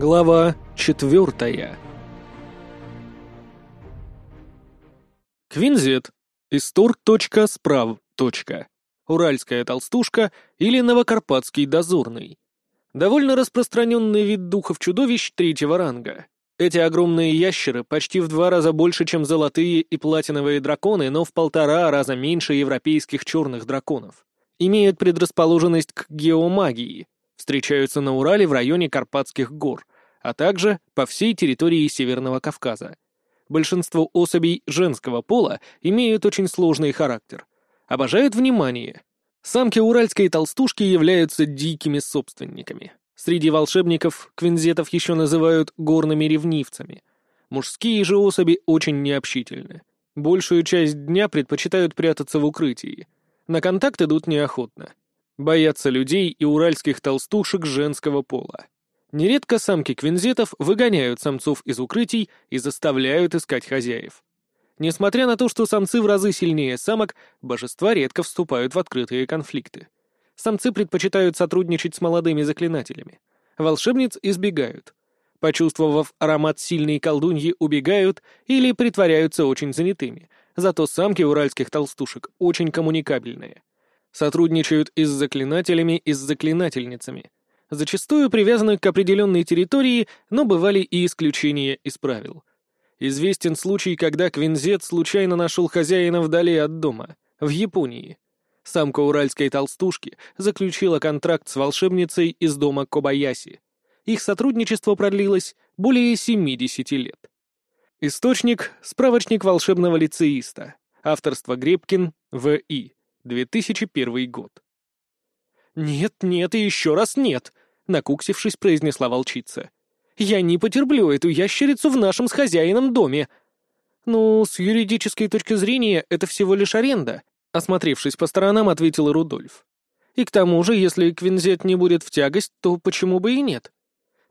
Глава четвертая Квинзет. Истор.справ. Уральская толстушка или новокарпатский дозорный. Довольно распространенный вид духов-чудовищ третьего ранга. Эти огромные ящеры почти в два раза больше, чем золотые и платиновые драконы, но в полтора раза меньше европейских черных драконов. Имеют предрасположенность к геомагии, встречаются на Урале в районе Карпатских гор, а также по всей территории Северного Кавказа. Большинство особей женского пола имеют очень сложный характер. Обожают внимание. Самки уральской толстушки являются дикими собственниками. Среди волшебников квинзетов еще называют горными ревнивцами. Мужские же особи очень необщительны. Большую часть дня предпочитают прятаться в укрытии. На контакт идут неохотно. Боятся людей и уральских толстушек женского пола. Нередко самки квинзетов выгоняют самцов из укрытий и заставляют искать хозяев. Несмотря на то, что самцы в разы сильнее самок, божества редко вступают в открытые конфликты. Самцы предпочитают сотрудничать с молодыми заклинателями. Волшебниц избегают. Почувствовав аромат сильной колдуньи, убегают или притворяются очень занятыми. Зато самки уральских толстушек очень коммуникабельные. Сотрудничают и с заклинателями, и с заклинательницами. Зачастую привязаны к определенной территории, но бывали и исключения из правил. Известен случай, когда Квинзет случайно нашел хозяина вдали от дома, в Японии. Самка уральской толстушки заключила контракт с волшебницей из дома Кобаяси. Их сотрудничество продлилось более 70 лет. Источник — справочник волшебного лицеиста. Авторство Гребкин, В.И. 2001 год. «Нет, нет и еще раз нет!» — накуксившись, произнесла волчица. «Я не потерплю эту ящерицу в нашем с хозяином доме!» «Ну, с юридической точки зрения, это всего лишь аренда», — осмотревшись по сторонам, ответил Рудольф. «И к тому же, если Квинзет не будет в тягость, то почему бы и нет?»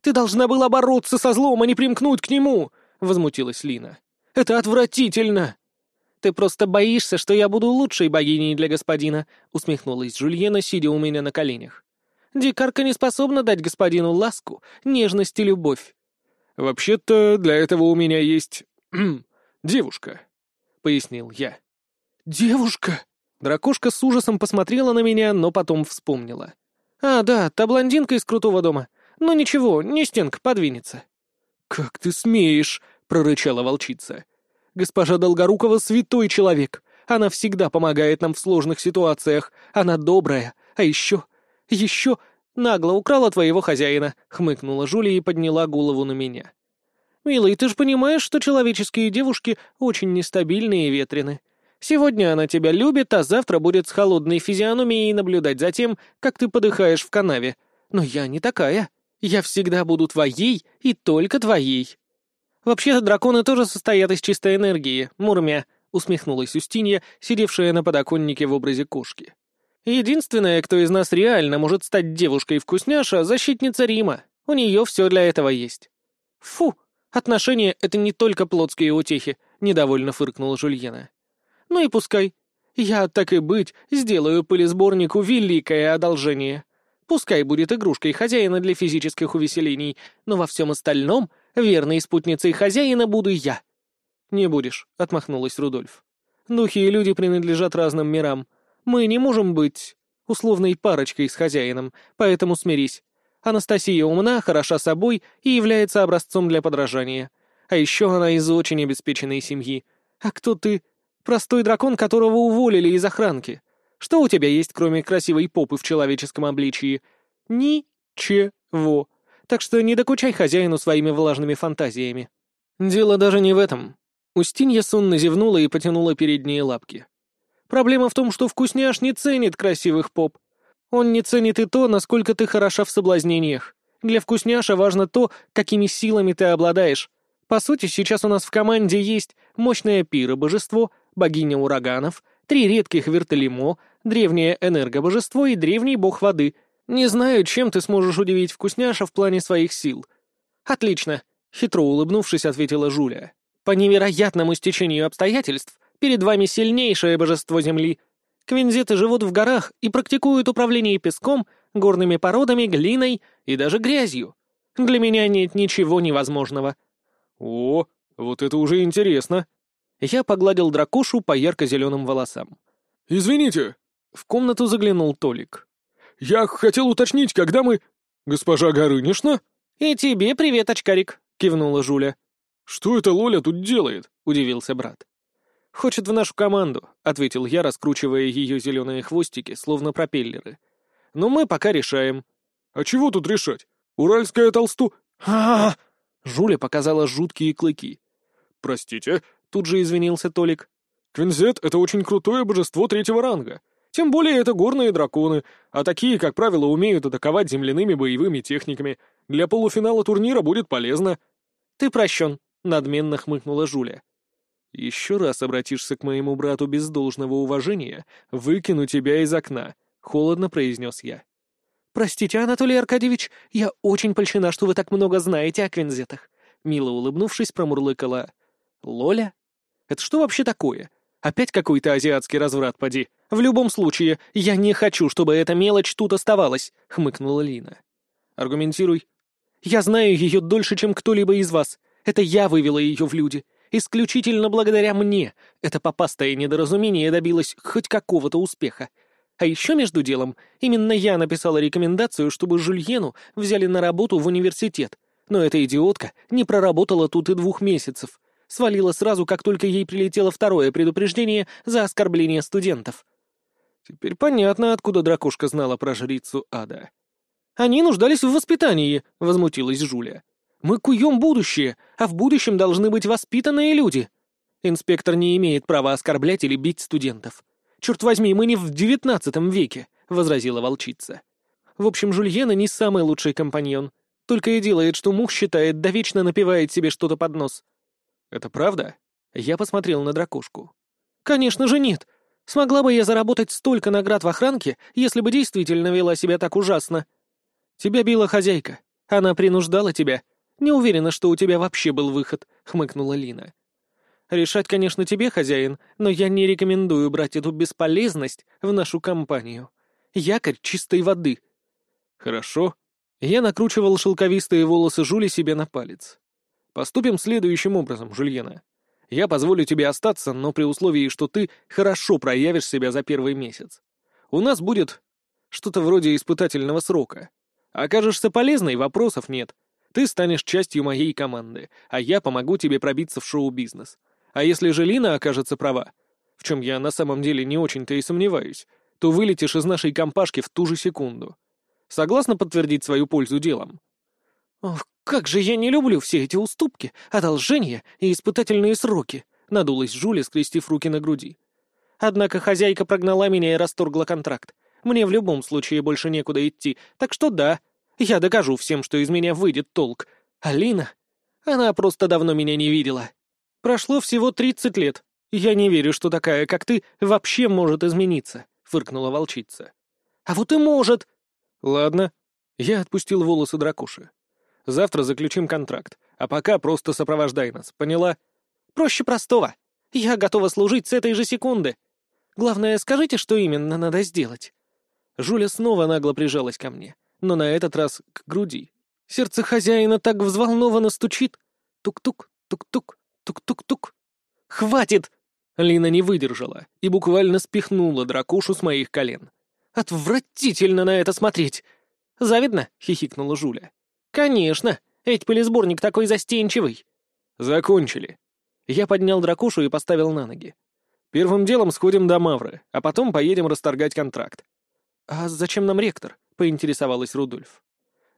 «Ты должна была бороться со злом, а не примкнуть к нему!» — возмутилась Лина. «Это отвратительно!» «Ты просто боишься, что я буду лучшей богиней для господина», — усмехнулась Жульена, сидя у меня на коленях. «Дикарка не способна дать господину ласку, нежность и любовь». «Вообще-то для этого у меня есть... девушка», — пояснил я. «Девушка?» Дракошка с ужасом посмотрела на меня, но потом вспомнила. «А, да, та блондинка из крутого дома. Ну ничего, не стенка, подвинется». «Как ты смеешь?» — прорычала волчица. Госпожа Долгорукова святой человек. Она всегда помогает нам в сложных ситуациях. Она добрая. А еще... еще... нагло украла твоего хозяина», — хмыкнула Жуля и подняла голову на меня. «Милый, ты же понимаешь, что человеческие девушки очень нестабильные и ветрены. Сегодня она тебя любит, а завтра будет с холодной физиономией наблюдать за тем, как ты подыхаешь в канаве. Но я не такая. Я всегда буду твоей и только твоей». «Вообще-то драконы тоже состоят из чистой энергии, мурмя», — усмехнулась Устинья, сидевшая на подоконнике в образе кошки. «Единственная, кто из нас реально может стать девушкой-вкусняша, защитница Рима. У нее все для этого есть». «Фу, отношения — это не только плотские утехи», — недовольно фыркнула Жульена. «Ну и пускай. Я, так и быть, сделаю пылесборнику великое одолжение. Пускай будет игрушкой хозяина для физических увеселений, но во всем остальном Верной спутницей хозяина буду я». «Не будешь», — отмахнулась Рудольф. «Духи и люди принадлежат разным мирам. Мы не можем быть условной парочкой с хозяином, поэтому смирись. Анастасия умна, хороша собой и является образцом для подражания. А еще она из очень обеспеченной семьи. А кто ты? Простой дракон, которого уволили из охранки. Что у тебя есть, кроме красивой попы в человеческом обличии? Ничего так что не докучай хозяину своими влажными фантазиями. Дело даже не в этом. Устинья сонно зевнула и потянула передние лапки. Проблема в том, что вкусняш не ценит красивых поп. Он не ценит и то, насколько ты хороша в соблазнениях. Для вкусняша важно то, какими силами ты обладаешь. По сути, сейчас у нас в команде есть мощное пиро-божество, богиня ураганов, три редких вертолемо, древнее энергобожество и древний бог воды — не знаю, чем ты сможешь удивить вкусняша в плане своих сил. Отлично, хитро улыбнувшись, ответила Жуля. По невероятному стечению обстоятельств перед вами сильнейшее божество Земли. Квинзеты живут в горах и практикуют управление песком, горными породами, глиной и даже грязью. Для меня нет ничего невозможного». «О, вот это уже интересно!» Я погладил дракошу по ярко-зеленым волосам. «Извините!» — в комнату заглянул Толик. «Я хотел уточнить, когда мы...» «Госпожа Горынишна?» «И тебе привет, очкарик!» — кивнула Жуля. «Что это Лоля тут делает?» — удивился брат. «Хочет в нашу команду», — ответил я, раскручивая ее зеленые хвостики, словно пропеллеры. «Но мы пока решаем». «А чего тут решать? Уральская толсту...» а, -а, -а Жуля показала жуткие клыки. «Простите», — тут же извинился Толик. «Квинзет — это очень крутое божество третьего ранга. Тем более это горные драконы, а такие, как правило, умеют атаковать земляными боевыми техниками. Для полуфинала турнира будет полезно». «Ты прощен», — надменно хмыкнула Жуля. «Еще раз обратишься к моему брату без должного уважения, выкину тебя из окна», — холодно произнес я. «Простите, Анатолий Аркадьевич, я очень польщена, что вы так много знаете о квинзетах», — мило улыбнувшись, промурлыкала. «Лоля? Это что вообще такое? Опять какой-то азиатский разврат, поди. В любом случае, я не хочу, чтобы эта мелочь тут оставалась», — хмыкнула Лина. «Аргументируй». «Я знаю ее дольше, чем кто-либо из вас. Это я вывела ее в люди. Исключительно благодаря мне это попастое недоразумение добилось хоть какого-то успеха. А еще между делом, именно я написала рекомендацию, чтобы Жульену взяли на работу в университет. Но эта идиотка не проработала тут и двух месяцев. Свалила сразу, как только ей прилетело второе предупреждение за оскорбление студентов. Теперь понятно, откуда дракошка знала про жрицу ада. «Они нуждались в воспитании», — возмутилась Жуля. «Мы куем будущее, а в будущем должны быть воспитанные люди. Инспектор не имеет права оскорблять или бить студентов. «Черт возьми, мы не в девятнадцатом веке», — возразила волчица. «В общем, Жульена не самый лучший компаньон. Только и делает, что мух считает, да вечно напивает себе что-то под нос». «Это правда?» Я посмотрел на дракошку. «Конечно же нет. Смогла бы я заработать столько наград в охранке, если бы действительно вела себя так ужасно. Тебя била хозяйка. Она принуждала тебя. Не уверена, что у тебя вообще был выход», — хмыкнула Лина. Решать, конечно, тебе, хозяин, но я не рекомендую брать эту бесполезность в нашу компанию. Якорь чистой воды. Хорошо. Я накручивал шелковистые волосы Жули себе на палец. Поступим следующим образом, Жульена. Я позволю тебе остаться, но при условии, что ты хорошо проявишь себя за первый месяц. У нас будет что-то вроде испытательного срока. Окажешься полезной, вопросов нет. Ты станешь частью моей команды, а я помогу тебе пробиться в шоу-бизнес. А если же Лина окажется права, в чем я на самом деле не очень-то и сомневаюсь, то вылетишь из нашей компашки в ту же секунду. Согласна подтвердить свою пользу делом? Ох, как же я не люблю все эти уступки, одолжения и испытательные сроки, надулась Жуля, скрестив руки на груди. Однако хозяйка прогнала меня и расторгла контракт. Мне в любом случае больше некуда идти, так что да, я докажу всем, что из меня выйдет толк. Алина? Она просто давно меня не видела. Прошло всего тридцать лет. Я не верю, что такая, как ты, вообще может измениться», — фыркнула волчица. «А вот и может!» «Ладно». Я отпустил волосы дракуши. «Завтра заключим контракт, а пока просто сопровождай нас, поняла?» «Проще простого. Я готова служить с этой же секунды. Главное, скажите, что именно надо сделать». Жуля снова нагло прижалась ко мне, но на этот раз к груди. Сердце хозяина так взволнованно стучит. Тук-тук, тук-тук. Тук-тук-тук. «Хватит!» Лина не выдержала и буквально спихнула дракушу с моих колен. «Отвратительно на это смотреть!» «Завидно?» — хихикнула Жуля. «Конечно! Ведь пылесборник такой застенчивый!» «Закончили!» Я поднял дракушу и поставил на ноги. «Первым делом сходим до Мавры, а потом поедем расторгать контракт». «А зачем нам ректор?» — поинтересовалась Рудольф.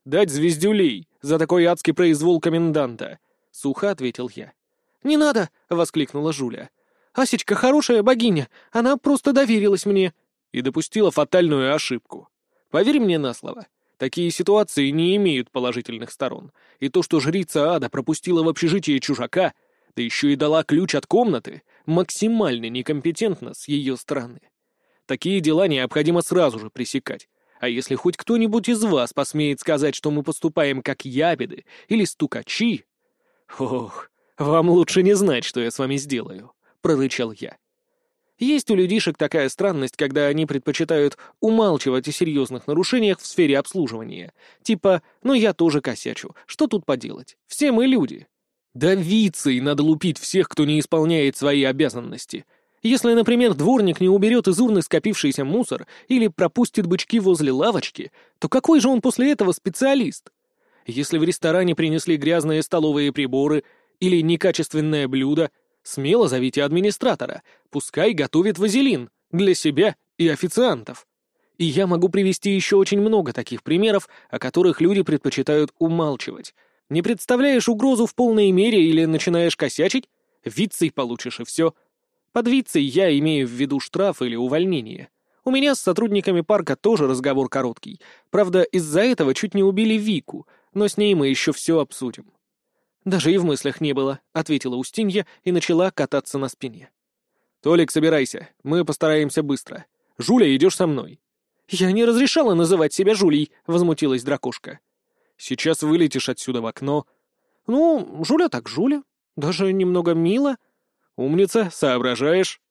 «Дать звездюлей за такой адский произвол коменданта», — сухо ответил я. «Не надо!» — воскликнула Жуля. «Асечка хорошая богиня, она просто доверилась мне». И допустила фатальную ошибку. Поверь мне на слово, такие ситуации не имеют положительных сторон. И то, что жрица ада пропустила в общежитие чужака, да еще и дала ключ от комнаты, максимально некомпетентно с ее стороны. Такие дела необходимо сразу же пресекать. А если хоть кто-нибудь из вас посмеет сказать, что мы поступаем как ябеды или стукачи... Ох, «Вам лучше не знать, что я с вами сделаю», — прорычал я. Есть у людишек такая странность, когда они предпочитают умалчивать о серьезных нарушениях в сфере обслуживания. Типа «ну я тоже косячу, что тут поделать? Все мы люди». Да вицей надо лупить всех, кто не исполняет свои обязанности. Если, например, дворник не уберет из урны скопившийся мусор или пропустит бычки возле лавочки, то какой же он после этого специалист? Если в ресторане принесли грязные столовые приборы или некачественное блюдо, Смело зовите администратора, пускай готовит вазелин для себя и официантов. И я могу привести еще очень много таких примеров, о которых люди предпочитают умалчивать. Не представляешь угрозу в полной мере или начинаешь косячить? Вицей получишь и все. Под вицей я имею в виду штраф или увольнение. У меня с сотрудниками парка тоже разговор короткий. Правда, из-за этого чуть не убили Вику, но с ней мы еще все обсудим. «Даже и в мыслях не было», — ответила Устинья и начала кататься на спине. «Толик, собирайся, мы постараемся быстро. Жуля, идешь со мной». «Я не разрешала называть себя Жулей», — возмутилась дракошка. «Сейчас вылетишь отсюда в окно». «Ну, Жуля так Жуля. Даже немного мило». «Умница, соображаешь».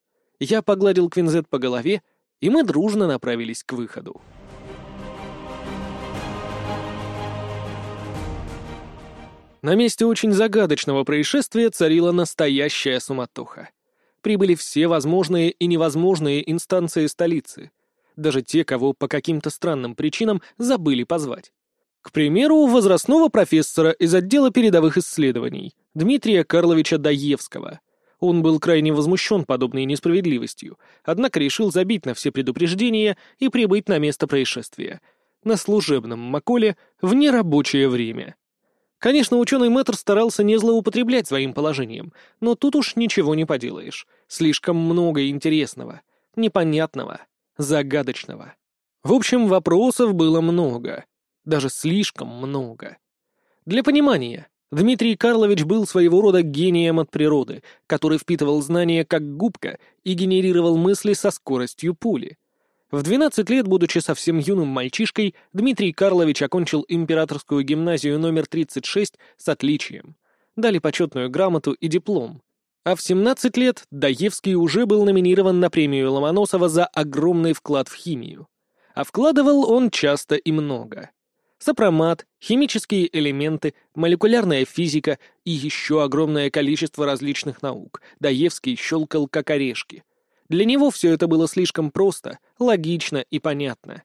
Я погладил Квинзет по голове, и мы дружно направились к выходу. На месте очень загадочного происшествия царила настоящая суматоха. Прибыли все возможные и невозможные инстанции столицы, даже те, кого по каким-то странным причинам забыли позвать. К примеру, возрастного профессора из отдела передовых исследований, Дмитрия Карловича Даевского. Он был крайне возмущен подобной несправедливостью, однако решил забить на все предупреждения и прибыть на место происшествия, на служебном Маколе в нерабочее время. Конечно, ученый мэтр старался не злоупотреблять своим положением, но тут уж ничего не поделаешь. Слишком много интересного, непонятного, загадочного. В общем, вопросов было много. Даже слишком много. Для понимания, Дмитрий Карлович был своего рода гением от природы, который впитывал знания как губка и генерировал мысли со скоростью пули. В 12 лет, будучи совсем юным мальчишкой, Дмитрий Карлович окончил императорскую гимназию номер 36 с отличием. Дали почетную грамоту и диплом. А в 17 лет Даевский уже был номинирован на премию Ломоносова за огромный вклад в химию. А вкладывал он часто и много. Сопромат, химические элементы, молекулярная физика и еще огромное количество различных наук. Даевский щелкал как орешки. Для него все это было слишком просто, логично и понятно.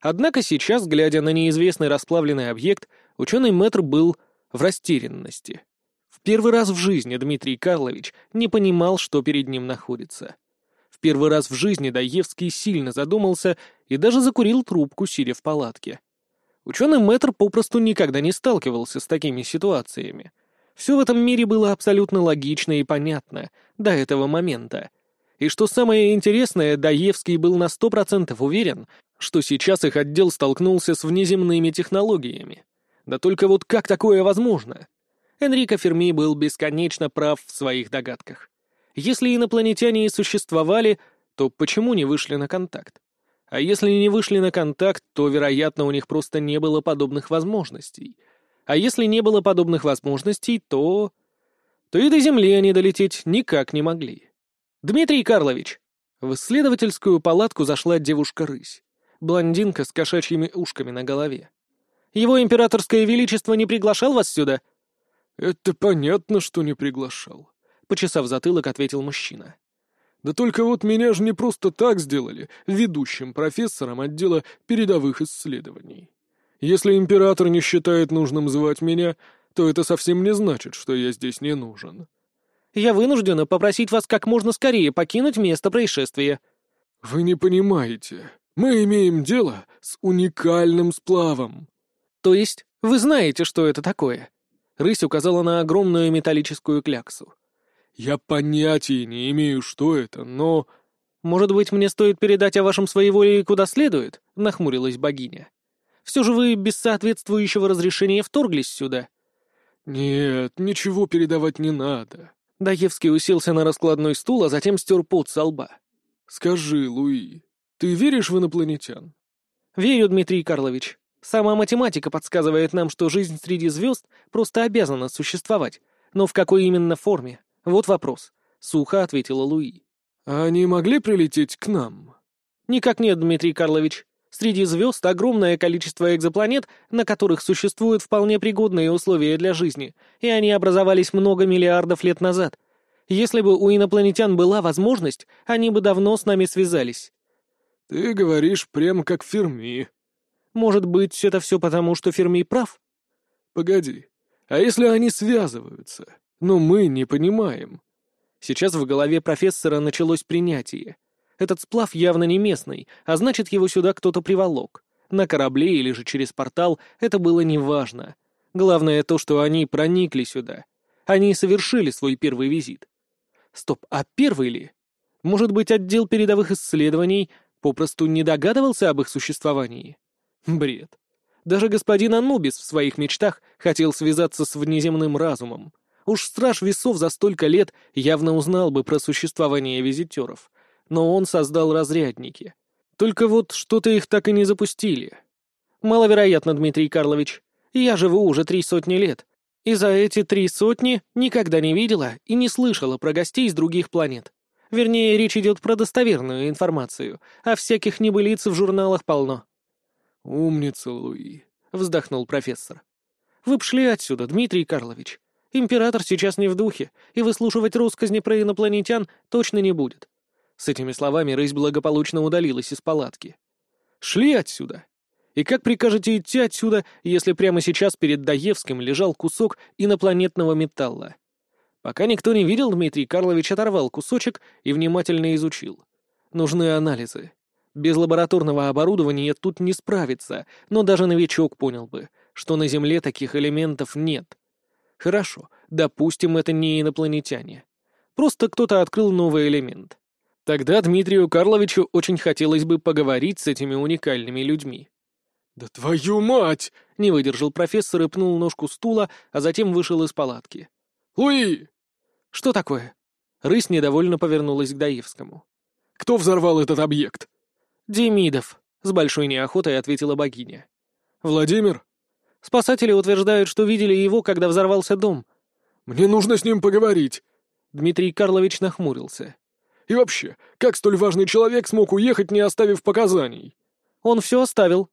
Однако сейчас, глядя на неизвестный расплавленный объект, ученый мэтр был в растерянности. В первый раз в жизни Дмитрий Карлович не понимал, что перед ним находится. В первый раз в жизни Даевский сильно задумался и даже закурил трубку, сидя в палатке. Ученый мэтр попросту никогда не сталкивался с такими ситуациями. Все в этом мире было абсолютно логично и понятно до этого момента. И что самое интересное, Даевский был на сто процентов уверен, что сейчас их отдел столкнулся с внеземными технологиями. Да только вот как такое возможно? Энрико Ферми был бесконечно прав в своих догадках. Если инопланетяне и существовали, то почему не вышли на контакт? А если не вышли на контакт, то, вероятно, у них просто не было подобных возможностей. А если не было подобных возможностей, то... то и до Земли они долететь никак не могли. «Дмитрий Карлович!» В исследовательскую палатку зашла девушка-рысь. Блондинка с кошачьими ушками на голове. «Его императорское величество не приглашал вас сюда?» «Это понятно, что не приглашал», — почесав затылок, ответил мужчина. «Да только вот меня же не просто так сделали ведущим профессором отдела передовых исследований. Если император не считает нужным звать меня, то это совсем не значит, что я здесь не нужен я вынуждена попросить вас как можно скорее покинуть место происшествия». «Вы не понимаете. Мы имеем дело с уникальным сплавом». «То есть вы знаете, что это такое?» Рысь указала на огромную металлическую кляксу. «Я понятия не имею, что это, но...» «Может быть, мне стоит передать о вашем своеволии куда следует?» — нахмурилась богиня. «Все же вы без соответствующего разрешения вторглись сюда». «Нет, ничего передавать не надо. Даевский уселся на раскладной стул, а затем стер пот со лба. «Скажи, Луи, ты веришь в инопланетян?» «Верю, Дмитрий Карлович. Сама математика подсказывает нам, что жизнь среди звезд просто обязана существовать. Но в какой именно форме? Вот вопрос», — сухо ответила Луи. Они могли прилететь к нам? Никак нет, Дмитрий Карлович. Среди звезд огромное количество экзопланет, на которых существуют вполне пригодные условия для жизни, и они образовались много миллиардов лет назад. Если бы у инопланетян была возможность, они бы давно с нами связались. Ты говоришь прямо как Ферми. Может быть, это все потому, что Ферми прав? Погоди, а если они связываются, но мы не понимаем? Сейчас в голове профессора началось принятие. Этот сплав явно не местный, а значит, его сюда кто-то приволок. На корабле или же через портал это было неважно. Главное то, что они проникли сюда. Они совершили свой первый визит. Стоп, а первый ли? Может быть, отдел передовых исследований попросту не догадывался об их существовании? Бред. Даже господин Анубис в своих мечтах хотел связаться с внеземным разумом. Уж страж весов за столько лет явно узнал бы про существование визитеров, но он создал разрядники. Только вот что-то их так и не запустили. Маловероятно, Дмитрий Карлович. Я живу уже три сотни лет, и за эти три сотни никогда не видела и не слышала про гостей с других планет. Вернее, речь идет про достоверную информацию, а всяких небылиц в журналах полно. «Умница, Луи», — вздохнул профессор. «Вы пшли отсюда, Дмитрий Карлович. Император сейчас не в духе, и выслушивать россказни про инопланетян точно не будет. С этими словами рысь благополучно удалилась из палатки. «Шли отсюда! И как прикажете идти отсюда, если прямо сейчас перед Даевским лежал кусок инопланетного металла?» Пока никто не видел, Дмитрий Карлович оторвал кусочек и внимательно изучил. Нужны анализы. Без лабораторного оборудования тут не справиться, но даже новичок понял бы, что на Земле таких элементов нет. Хорошо, допустим, это не инопланетяне. Просто кто-то открыл новый элемент. Тогда Дмитрию Карловичу очень хотелось бы поговорить с этими уникальными людьми. «Да твою мать!» — не выдержал профессор и пнул ножку стула, а затем вышел из палатки. «Луи!» «Что такое?» Рысь недовольно повернулась к Даевскому. «Кто взорвал этот объект?» «Демидов», — с большой неохотой ответила богиня. «Владимир?» «Спасатели утверждают, что видели его, когда взорвался дом». «Мне нужно с ним поговорить». Дмитрий Карлович нахмурился. И вообще, как столь важный человек смог уехать, не оставив показаний? Он все оставил.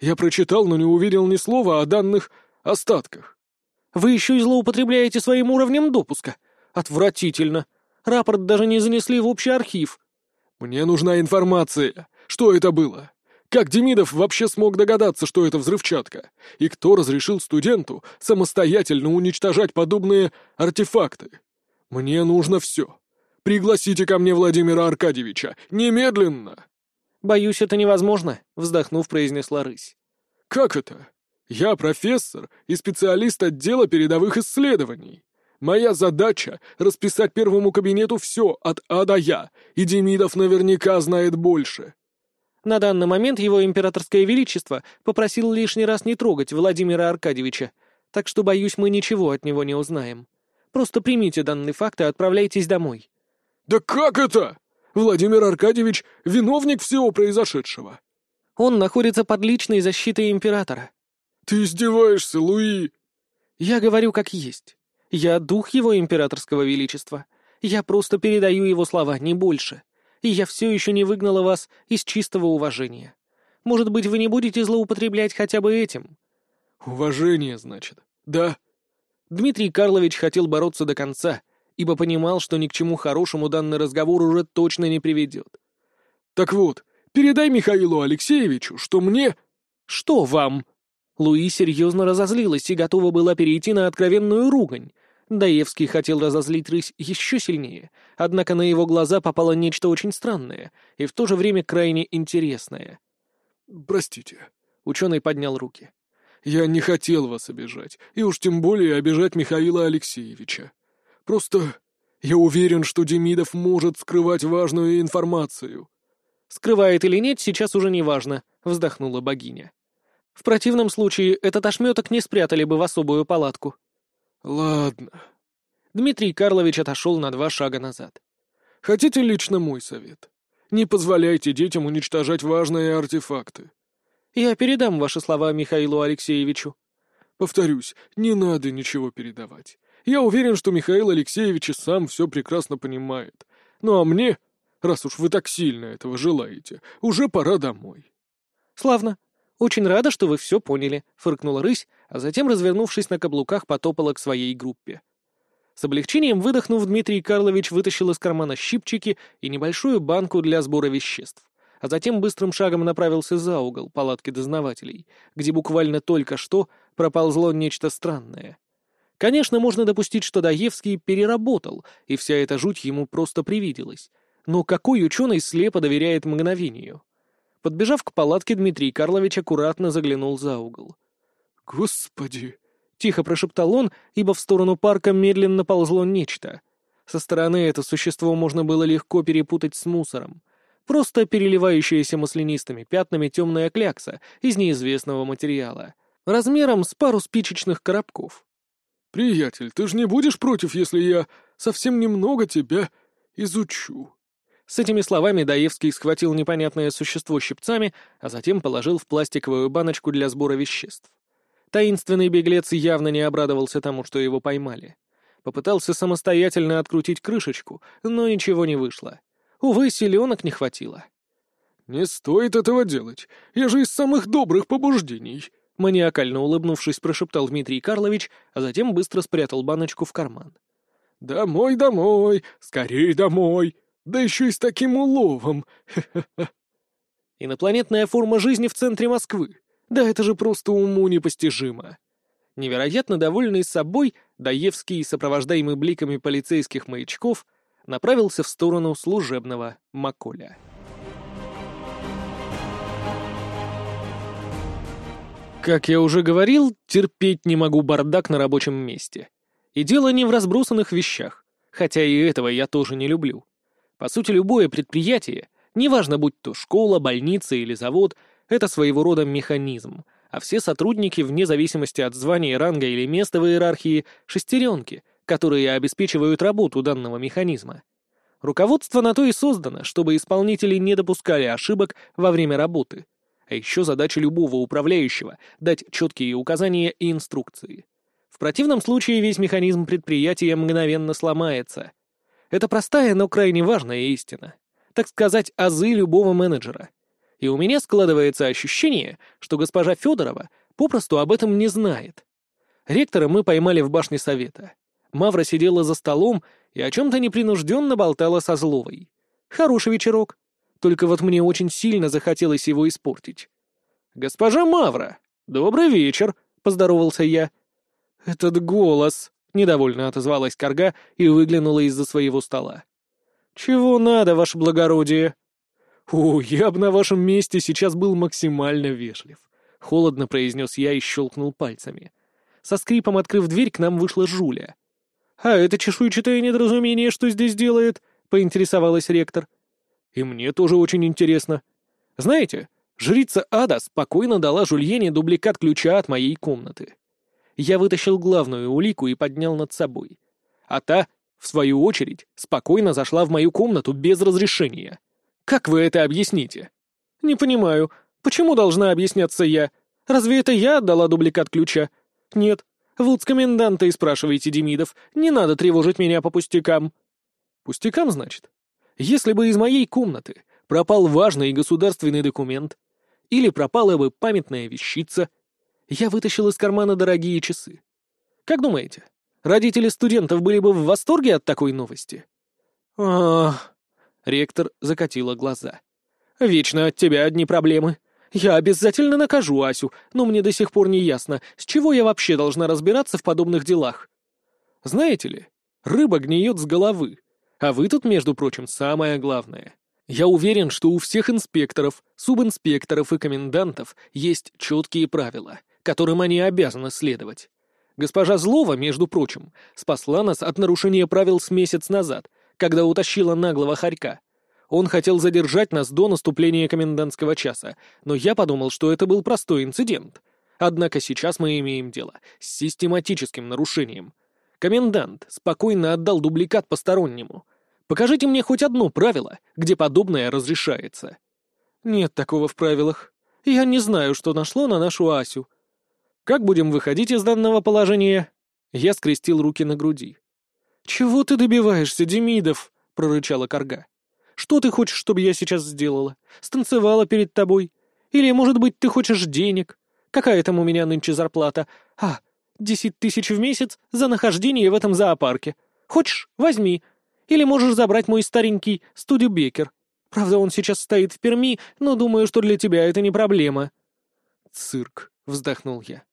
Я прочитал, но не увидел ни слова о данных остатках. Вы еще и злоупотребляете своим уровнем допуска. Отвратительно. Рапорт даже не занесли в общий архив. Мне нужна информация. Что это было? Как Демидов вообще смог догадаться, что это взрывчатка? И кто разрешил студенту самостоятельно уничтожать подобные артефакты? Мне нужно все. Пригласите ко мне Владимира Аркадьевича! Немедленно!» «Боюсь, это невозможно», — вздохнув, произнесла рысь. «Как это? Я профессор и специалист отдела передовых исследований. Моя задача — расписать первому кабинету все от А до Я, и Демидов наверняка знает больше». На данный момент его императорское величество попросил лишний раз не трогать Владимира Аркадьевича, так что, боюсь, мы ничего от него не узнаем. Просто примите данный факт и отправляйтесь домой. «Да как это? Владимир Аркадьевич — виновник всего произошедшего». «Он находится под личной защитой императора». «Ты издеваешься, Луи?» «Я говорю как есть. Я дух его императорского величества. Я просто передаю его слова, не больше. И я все еще не выгнала вас из чистого уважения. Может быть, вы не будете злоупотреблять хотя бы этим?» «Уважение, значит, да?» Дмитрий Карлович хотел бороться до конца — ибо понимал, что ни к чему хорошему данный разговор уже точно не приведет. «Так вот, передай Михаилу Алексеевичу, что мне...» «Что вам?» Луи серьезно разозлилась и готова была перейти на откровенную ругань. Даевский хотел разозлить рысь еще сильнее, однако на его глаза попало нечто очень странное и в то же время крайне интересное. «Простите», — ученый поднял руки. «Я не хотел вас обижать, и уж тем более обижать Михаила Алексеевича. Просто я уверен, что Демидов может скрывать важную информацию». «Скрывает или нет, сейчас уже не важно», — вздохнула богиня. «В противном случае этот ошметок не спрятали бы в особую палатку». «Ладно». Дмитрий Карлович отошел на два шага назад. «Хотите лично мой совет? Не позволяйте детям уничтожать важные артефакты». «Я передам ваши слова Михаилу Алексеевичу». «Повторюсь, не надо ничего передавать. Я уверен, что Михаил Алексеевич и сам все прекрасно понимает. Ну а мне раз уж вы так сильно этого желаете. Уже пора домой». «Славно. Очень рада, что вы все поняли», — фыркнула рысь, а затем, развернувшись на каблуках, потопала к своей группе. С облегчением выдохнув, Дмитрий Карлович вытащил из кармана щипчики и небольшую банку для сбора веществ, а затем быстрым шагом направился за угол палатки дознавателей, где буквально только что проползло нечто странное. Конечно, можно допустить, что Даевский переработал, и вся эта жуть ему просто привиделась. Но какой ученый слепо доверяет мгновению? Подбежав к палатке, Дмитрий Карлович аккуратно заглянул за угол. «Господи!» — тихо прошептал он, ибо в сторону парка медленно ползло нечто. Со стороны это существо можно было легко перепутать с мусором. Просто переливающаяся маслянистыми пятнами темная клякса из неизвестного материала. Размером с пару спичечных коробков. «Приятель, ты же не будешь против, если я совсем немного тебя изучу?» С этими словами Даевский схватил непонятное существо щипцами, а затем положил в пластиковую баночку для сбора веществ. Таинственный беглец явно не обрадовался тому, что его поймали. Попытался самостоятельно открутить крышечку, но ничего не вышло. Увы, селенок не хватило. «Не стоит этого делать. Я же из самых добрых побуждений», — маниакально улыбнувшись, прошептал Дмитрий Карлович, а затем быстро спрятал баночку в карман. «Домой, домой! Скорей домой! Да еще и с таким уловом! Инопланетная форма жизни в центре Москвы. Да это же просто уму непостижимо. Невероятно довольный собой, Даевский, сопровождаемый бликами полицейских маячков, направился в сторону служебного Маколя. Как я уже говорил, терпеть не могу бардак на рабочем месте. И дело не в разбросанных вещах, хотя и этого я тоже не люблю. По сути, любое предприятие, неважно, будь то школа, больница или завод, это своего рода механизм, а все сотрудники, вне зависимости от звания, ранга или места в иерархии, шестеренки, которые обеспечивают работу данного механизма. Руководство на то и создано, чтобы исполнители не допускали ошибок во время работы. А еще задача любого управляющего — дать четкие указания и инструкции. В противном случае весь механизм предприятия мгновенно сломается. Это простая, но крайне важная истина. Так сказать, азы любого менеджера — и у меня складывается ощущение, что госпожа Федорова попросту об этом не знает. Ректора мы поймали в башне совета. Мавра сидела за столом и о чем-то непринужденно болтала со Зловой. Хороший вечерок. Только вот мне очень сильно захотелось его испортить. «Госпожа Мавра, добрый вечер», — поздоровался я. «Этот голос», — недовольно отозвалась Карга и выглянула из-за своего стола. «Чего надо, ваше благородие?» «О, я бы на вашем месте сейчас был максимально вежлив», — холодно произнес я и щелкнул пальцами. Со скрипом открыв дверь, к нам вышла Жуля. «А это чешуйчатое недоразумение что здесь делает?» — поинтересовалась ректор. «И мне тоже очень интересно. Знаете, жрица Ада спокойно дала Жульене дубликат ключа от моей комнаты. Я вытащил главную улику и поднял над собой. А та, в свою очередь, спокойно зашла в мою комнату без разрешения. Как вы это объясните? Не понимаю, почему должна объясняться я? Разве это я отдала дубликат ключа? Нет. В коменданта и спрашивайте, Демидов. Не надо тревожить меня по пустякам. Пустякам, значит? Если бы из моей комнаты пропал важный государственный документ, или пропала бы памятная вещица, я вытащил из кармана дорогие часы. Как думаете, родители студентов были бы в восторге от такой новости? Ах, Ректор закатила глаза. «Вечно от тебя одни проблемы. Я обязательно накажу Асю, но мне до сих пор не ясно, с чего я вообще должна разбираться в подобных делах. Знаете ли, рыба гниет с головы, а вы тут, между прочим, самое главное. Я уверен, что у всех инспекторов, субинспекторов и комендантов есть четкие правила, которым они обязаны следовать. Госпожа Злова, между прочим, спасла нас от нарушения правил с месяц назад, когда утащила наглого хорька. Он хотел задержать нас до наступления комендантского часа, но я подумал, что это был простой инцидент. Однако сейчас мы имеем дело с систематическим нарушением. Комендант спокойно отдал дубликат постороннему. Покажите мне хоть одно правило, где подобное разрешается. Нет такого в правилах. Я не знаю, что нашло на нашу Асю. Как будем выходить из данного положения? Я скрестил руки на груди. «Чего ты добиваешься, Демидов?» — прорычала Карга. Что ты хочешь, чтобы я сейчас сделала? Станцевала перед тобой? Или, может быть, ты хочешь денег? Какая там у меня нынче зарплата? А, десять тысяч в месяц за нахождение в этом зоопарке. Хочешь, возьми. Или можешь забрать мой старенький студиобекер. Правда, он сейчас стоит в Перми, но думаю, что для тебя это не проблема». «Цирк», — вздохнул я.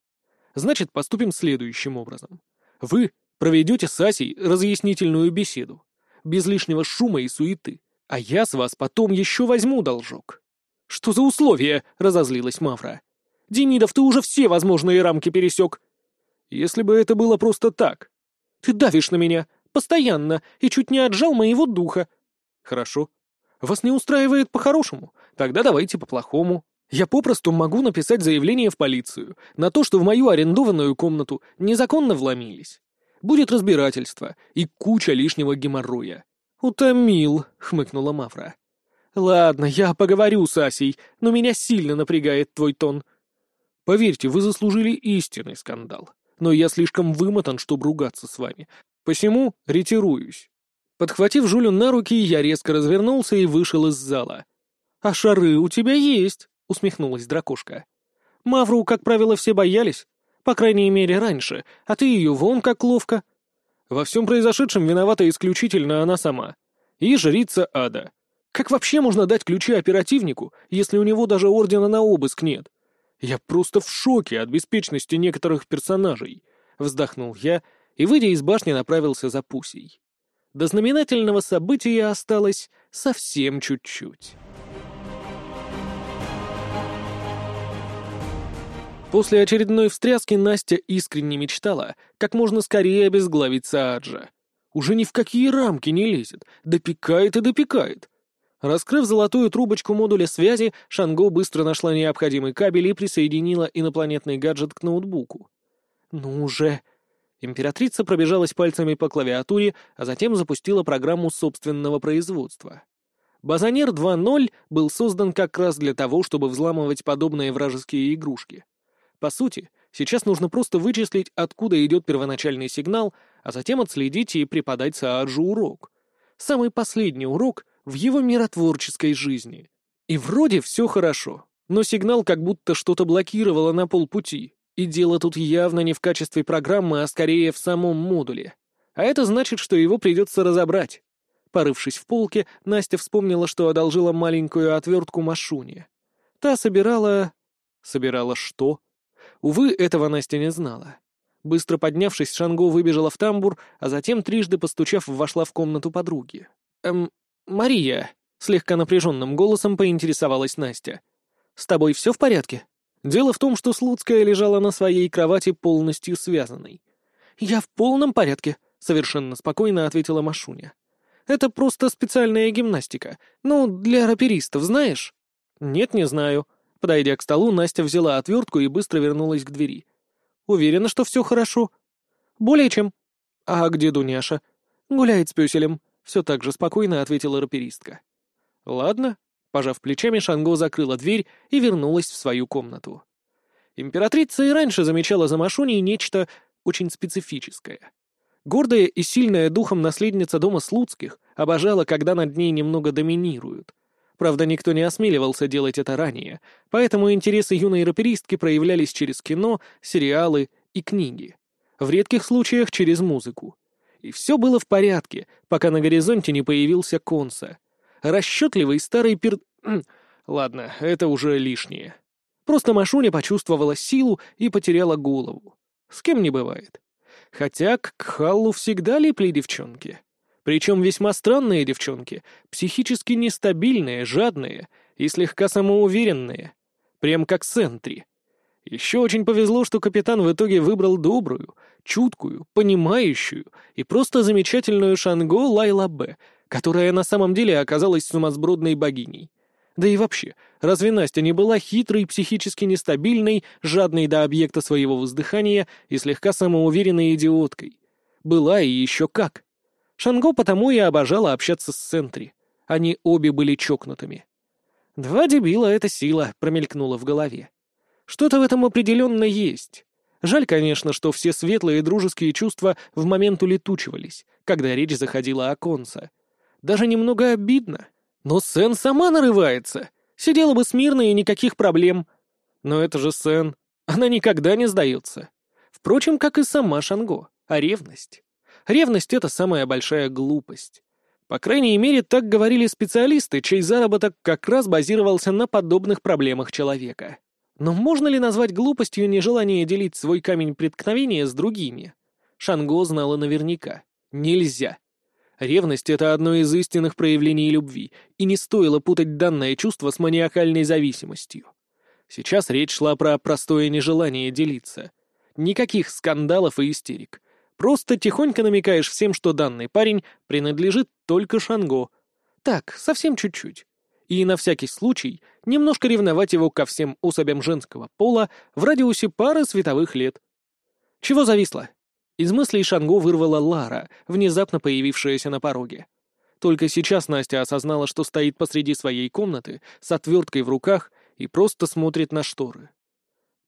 «Значит, поступим следующим образом. Вы проведете с Асей разъяснительную беседу, без лишнего шума и суеты, а я с вас потом еще возьму должок». «Что за условия?» — разозлилась Мавра. «Демидов, ты уже все возможные рамки пересек». «Если бы это было просто так». «Ты давишь на меня, постоянно, и чуть не отжал моего духа». «Хорошо, вас не устраивает по-хорошему? Тогда давайте по-плохому. Я попросту могу написать заявление в полицию на то, что в мою арендованную комнату незаконно вломились. Будет разбирательство и куча лишнего геморроя». «Утомил», — хмыкнула Мафра. «Ладно, я поговорю с Асей, но меня сильно напрягает твой тон». «Поверьте, вы заслужили истинный скандал, но я слишком вымотан, чтобы ругаться с вами. Посему ретируюсь. Подхватив Жулю на руки, я резко развернулся и вышел из зала. «А шары у тебя есть», — усмехнулась дракошка. «Мавру, как правило, все боялись. По крайней мере, раньше, а ты ее вон как ловко». Во всем произошедшем виновата исключительно она сама. И жрица ада. Как вообще можно дать ключи оперативнику, если у него даже ордена на обыск нет? Я просто в шоке от беспечности некоторых персонажей. Вздохнул я и, выйдя из башни, направился за Пусей. До знаменательного события осталось совсем чуть-чуть. После очередной встряски Настя искренне мечтала, как можно скорее обезглавить Сааджа. Уже ни в какие рамки не лезет, допекает и допекает. Раскрыв золотую трубочку модуля связи, Шанго быстро нашла необходимый кабель и присоединила инопланетный гаджет к ноутбуку. «Ну уже!» Императрица пробежалась пальцами по клавиатуре, а затем запустила программу собственного производства. Базонер 2.0 был создан как раз для того, чтобы взламывать подобные вражеские игрушки. По сути, сейчас нужно просто вычислить, откуда идет первоначальный сигнал, а затем отследить и преподать Сааджу урок. Самый последний урок в его миротворческой жизни. И вроде все хорошо, но сигнал как будто что-то блокировало на полпути. И дело тут явно не в качестве программы, а скорее в самом модуле. А это значит, что его придется разобрать. Порывшись в полке, Настя вспомнила, что одолжила маленькую отвертку Машуне. Та собирала... Собирала что? Увы, этого Настя не знала. Быстро поднявшись, Шанго выбежала в тамбур, а затем, трижды постучав, вошла в комнату подруги. «Эм, Мария», — слегка напряженным голосом поинтересовалась Настя. «С тобой все в порядке?» Дело в том, что Слуцкая лежала на своей кровати полностью связанной. «Я в полном порядке», — совершенно спокойно ответила Машуня. «Это просто специальная гимнастика. Ну, для раперистов, знаешь?» «Нет, не знаю». Подойдя к столу, Настя взяла отвертку и быстро вернулась к двери. «Уверена, что все хорошо?» «Более чем». «А где Дуняша?» «Гуляет с пёселем», — все так же спокойно ответила раперистка. «Ладно, Пожав плечами, Шанго закрыла дверь и вернулась в свою комнату. Императрица и раньше замечала за Машуней нечто очень специфическое. Гордая и сильная духом наследница дома Слуцких обожала, когда над ней немного доминируют. Правда, никто не осмеливался делать это ранее, поэтому интересы юной раперистки проявлялись через кино, сериалы и книги. В редких случаях через музыку. И все было в порядке, пока на горизонте не появился Конса — расчетливый старый пир... Ладно, это уже лишнее. Просто Машуня почувствовала силу и потеряла голову. С кем не бывает. Хотя к Халлу всегда липли девчонки. Причем весьма странные девчонки, психически нестабильные, жадные и слегка самоуверенные. Прям как Сентри. Еще очень повезло, что капитан в итоге выбрал добрую, чуткую, понимающую и просто замечательную Шанго Лайла Б, которая на самом деле оказалась сумасбродной богиней. Да и вообще, разве Настя не была хитрой, психически нестабильной, жадной до объекта своего воздыхания и слегка самоуверенной идиоткой? Была и еще как. Шанго потому и обожала общаться с Сентри. Они обе были чокнутыми. «Два дебила — это сила», — промелькнуло в голове. Что-то в этом определенно есть. Жаль, конечно, что все светлые дружеские чувства в момент улетучивались, когда речь заходила о Конса. Даже немного обидно. Но Сен сама нарывается. Сидела бы смирно и никаких проблем. Но это же Сен. Она никогда не сдается. Впрочем, как и сама Шанго. А ревность? Ревность — это самая большая глупость. По крайней мере, так говорили специалисты, чей заработок как раз базировался на подобных проблемах человека. Но можно ли назвать глупостью нежелание делить свой камень преткновения с другими? Шанго знала наверняка. Нельзя. Ревность — это одно из истинных проявлений любви, и не стоило путать данное чувство с маниакальной зависимостью. Сейчас речь шла про простое нежелание делиться. Никаких скандалов и истерик. Просто тихонько намекаешь всем, что данный парень принадлежит только Шанго. Так, совсем чуть-чуть. И на всякий случай немножко ревновать его ко всем особям женского пола в радиусе пары световых лет. Чего зависло? Из мыслей Шанго вырвала Лара, внезапно появившаяся на пороге. Только сейчас Настя осознала, что стоит посреди своей комнаты с отверткой в руках и просто смотрит на шторы.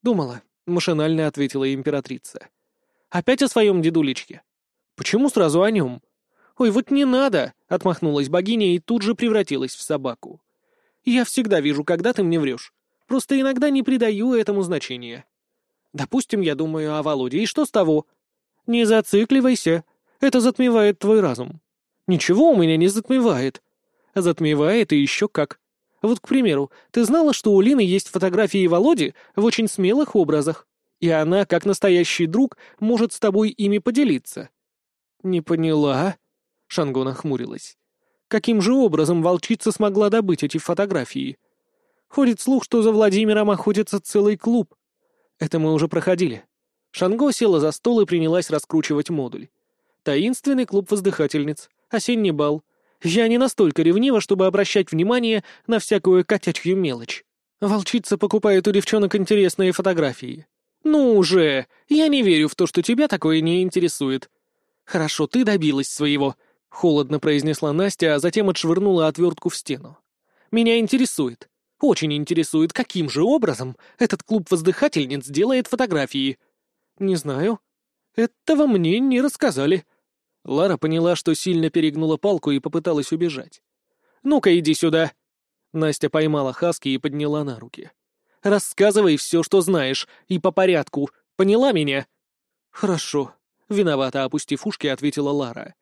«Думала», — машинально ответила императрица. Опять о своем дедулечке? Почему сразу о нем? Ой, вот не надо, отмахнулась богиня и тут же превратилась в собаку. Я всегда вижу, когда ты мне врешь. Просто иногда не придаю этому значения. Допустим, я думаю о Володе, и что с того? Не зацикливайся. Это затмевает твой разум. Ничего у меня не затмевает. Затмевает и еще как. Вот, к примеру, ты знала, что у Лины есть фотографии Володи в очень смелых образах? и она, как настоящий друг, может с тобой ими поделиться». «Не поняла?» — Шанго нахмурилась. «Каким же образом волчица смогла добыть эти фотографии? Ходит слух, что за Владимиром охотится целый клуб. Это мы уже проходили». Шанго села за стол и принялась раскручивать модуль. «Таинственный клуб воздыхательниц. Осенний бал. Я не настолько ревнива, чтобы обращать внимание на всякую котячью мелочь. Волчица покупает у девчонок интересные фотографии. «Ну уже! Я не верю в то, что тебя такое не интересует». «Хорошо, ты добилась своего», — холодно произнесла Настя, а затем отшвырнула отвертку в стену. «Меня интересует. Очень интересует, каким же образом этот клуб воздыхательниц делает фотографии». «Не знаю. Этого мне не рассказали». Лара поняла, что сильно перегнула палку и попыталась убежать. «Ну-ка, иди сюда!» Настя поймала Хаски и подняла на руки. Рассказывай все, что знаешь, и по порядку. Поняла меня?» «Хорошо», — виновато опустив ушки, ответила Лара.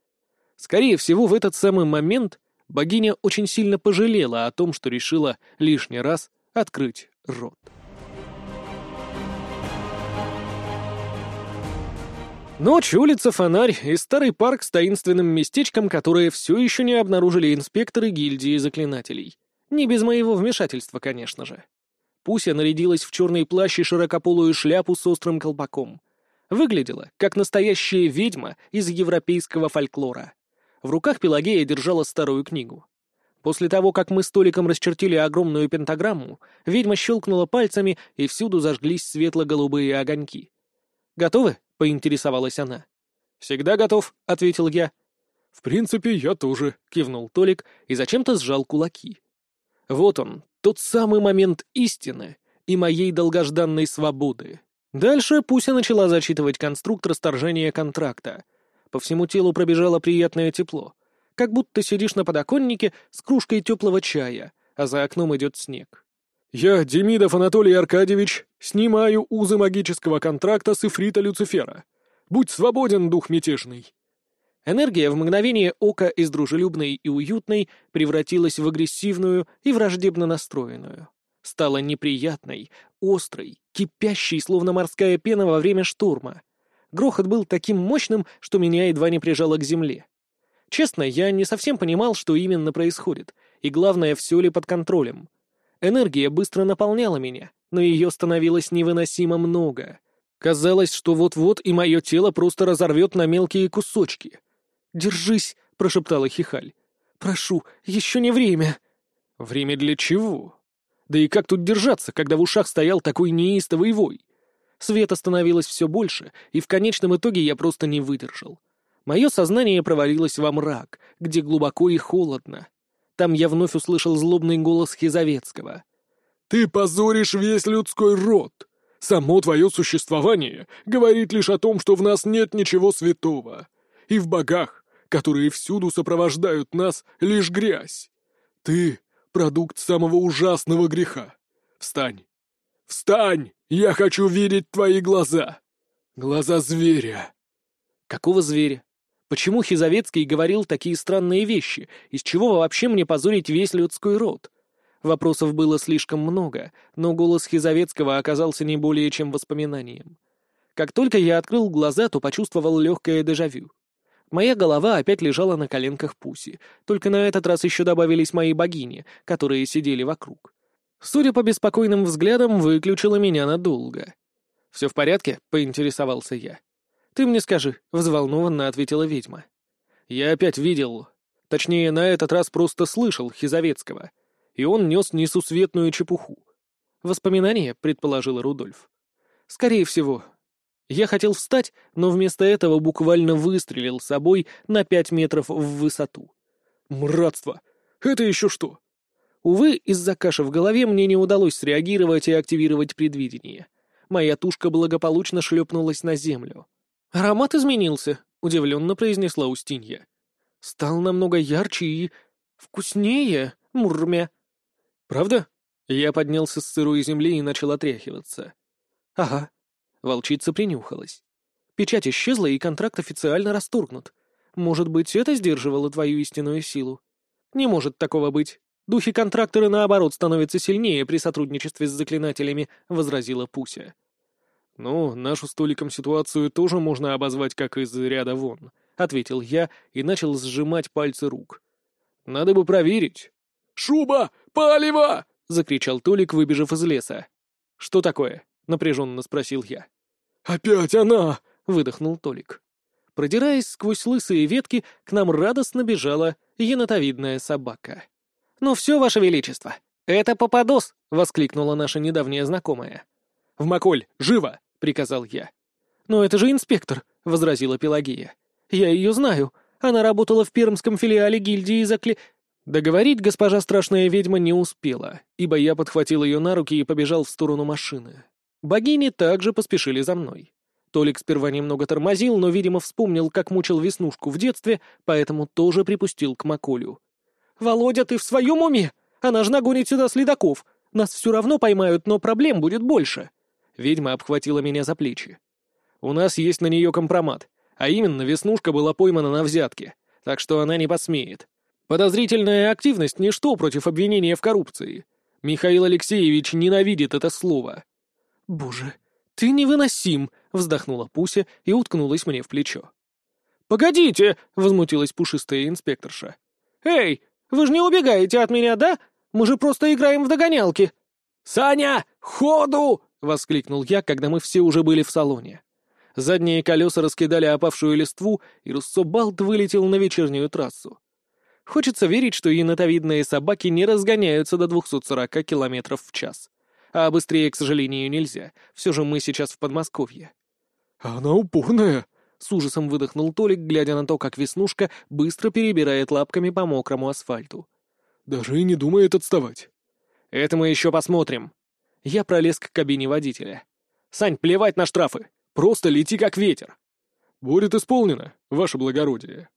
Скорее всего, в этот самый момент богиня очень сильно пожалела о том, что решила лишний раз открыть рот. Ночь, улица, фонарь и старый парк с таинственным местечком, которое все еще не обнаружили инспекторы гильдии заклинателей. Не без моего вмешательства, конечно же. Пуся нарядилась в черный плащ и широкополую шляпу с острым колпаком. Выглядела, как настоящая ведьма из европейского фольклора. В руках Пелагея держала старую книгу. После того, как мы столиком расчертили огромную пентаграмму, ведьма щелкнула пальцами, и всюду зажглись светло-голубые огоньки. «Готовы?» — поинтересовалась она. «Всегда готов», — ответил я. «В принципе, я тоже», — кивнул Толик и зачем-то сжал кулаки. Вот он, тот самый момент истины и моей долгожданной свободы. Дальше Пуся начала зачитывать конструктор сторжения контракта. По всему телу пробежало приятное тепло. Как будто сидишь на подоконнике с кружкой теплого чая, а за окном идет снег. «Я, Демидов Анатолий Аркадьевич, снимаю узы магического контракта с Ифрита Люцифера. Будь свободен, дух мятежный!» Энергия в мгновение ока из дружелюбной и уютной превратилась в агрессивную и враждебно настроенную. Стала неприятной, острой, кипящей, словно морская пена во время штурма. Грохот был таким мощным, что меня едва не прижало к земле. Честно, я не совсем понимал, что именно происходит, и главное, все ли под контролем. Энергия быстро наполняла меня, но ее становилось невыносимо много. Казалось, что вот-вот и мое тело просто разорвет на мелкие кусочки — «Держись!» — прошептала Хихаль. «Прошу, еще не время!» «Время для чего? Да и как тут держаться, когда в ушах стоял такой неистовый вой?» Света становилось все больше, и в конечном итоге я просто не выдержал. Мое сознание провалилось во мрак, где глубоко и холодно. Там я вновь услышал злобный голос Хизовецкого. «Ты позоришь весь людской род! Само твое существование говорит лишь о том, что в нас нет ничего святого. И в богах которые всюду сопровождают нас, лишь грязь. Ты — продукт самого ужасного греха. Встань! Встань! Я хочу видеть твои глаза! Глаза зверя!» «Какого зверя? Почему Хизовецкий говорил такие странные вещи? Из чего вообще мне позорить весь людской род?» Вопросов было слишком много, но голос Хизовецкого оказался не более чем воспоминанием. Как только я открыл глаза, то почувствовал легкое дежавю. Моя голова опять лежала на коленках Пуси, только на этот раз еще добавились мои богини, которые сидели вокруг. Судя по беспокойным взглядам, выключила меня надолго. «Все в порядке?» — поинтересовался я. «Ты мне скажи», — взволнованно ответила ведьма. «Я опять видел, точнее, на этот раз просто слышал Хизовецкого, и он нес несусветную чепуху. Воспоминания, предположил Рудольф. Скорее всего. Я хотел встать, но вместо этого буквально выстрелил собой на пять метров в высоту. Мратство! Это еще что? Увы, из-за каши в голове мне не удалось среагировать и активировать предвидение. Моя тушка благополучно шлепнулась на землю. «Аромат изменился», — удивленно произнесла Устинья. «Стал намного ярче и... вкуснее, мурмя». «Правда?» Я поднялся с сырой земли и начал отряхиваться. «Ага». Волчица принюхалась. Печать исчезла, и контракт официально расторгнут. Может быть, это сдерживало твою истинную силу? Не может такого быть. Духи-контракторы, наоборот, становятся сильнее при сотрудничестве с заклинателями, — возразила Пуся. «Ну, нашу с Толиком ситуацию тоже можно обозвать как из ряда вон», — ответил я и начал сжимать пальцы рук. «Надо бы проверить». «Шуба! Палево!» — закричал Толик, выбежав из леса. «Что такое?» — напряженно спросил я. «Опять она!» — выдохнул Толик. Продираясь сквозь лысые ветки, к нам радостно бежала енотовидная собака. «Ну все, Ваше Величество, это Попадос!» — воскликнула наша недавняя знакомая. «В Маколь, живо!» — приказал я. «Но это же инспектор!» — возразила Пелагея. «Я ее знаю. Она работала в пермском филиале гильдии закли...» Договорить госпожа страшная ведьма не успела, ибо я подхватил ее на руки и побежал в сторону машины. Богини также поспешили за мной. Толик сперва немного тормозил, но, видимо, вспомнил, как мучил Веснушку в детстве, поэтому тоже припустил к Маколю. «Володя, ты в своем уме? Она же нагонит сюда следаков. Нас все равно поймают, но проблем будет больше». Ведьма обхватила меня за плечи. «У нас есть на нее компромат, а именно Веснушка была поймана на взятке, так что она не посмеет. Подозрительная активность — ничто против обвинения в коррупции. Михаил Алексеевич ненавидит это слово. «Боже, ты невыносим!» — вздохнула Пуся и уткнулась мне в плечо. «Погодите!» — возмутилась пушистая инспекторша. «Эй, вы же не убегаете от меня, да? Мы же просто играем в догонялки!» «Саня, ходу!» — воскликнул я, когда мы все уже были в салоне. Задние колеса раскидали опавшую листву, и Руссобалт вылетел на вечернюю трассу. Хочется верить, что енотовидные собаки не разгоняются до 240 км в час. А быстрее, к сожалению, нельзя. Все же мы сейчас в Подмосковье. «Она упорная!» — с ужасом выдохнул Толик, глядя на то, как Веснушка быстро перебирает лапками по мокрому асфальту. «Даже и не думает отставать». «Это мы еще посмотрим». Я пролез к кабине водителя. «Сань, плевать на штрафы! Просто лети как ветер!» «Будет исполнено, ваше благородие»,